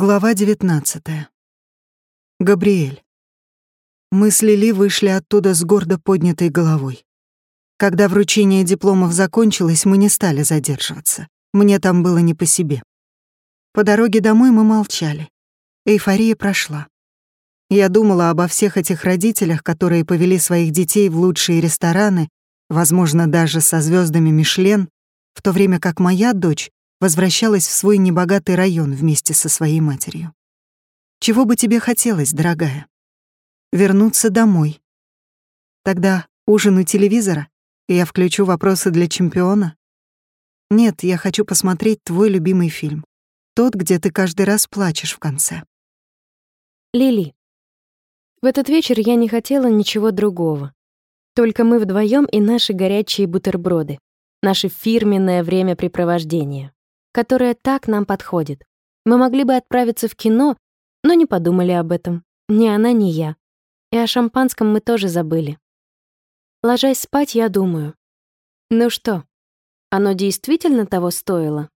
Глава 19. Габриэль. Мы с Лили вышли оттуда с гордо поднятой головой. Когда вручение дипломов закончилось, мы не стали задерживаться. Мне там было не по себе. По дороге домой мы молчали. Эйфория прошла. Я думала обо всех этих родителях, которые повели своих детей в лучшие рестораны, возможно, даже со звездами Мишлен, в то время как моя дочь возвращалась в свой небогатый район вместе со своей матерью. Чего бы тебе хотелось, дорогая? Вернуться домой. Тогда ужин у телевизора, и я включу вопросы для чемпиона? Нет, я хочу посмотреть твой любимый фильм. Тот, где ты каждый раз плачешь в конце. Лили. В этот вечер я не хотела ничего другого. Только мы вдвоем и наши горячие бутерброды. Наше фирменное времяпрепровождение которая так нам подходит. Мы могли бы отправиться в кино, но не подумали об этом. Ни она, ни я. И о шампанском мы тоже забыли. Ложась спать, я думаю. Ну что, оно действительно того стоило?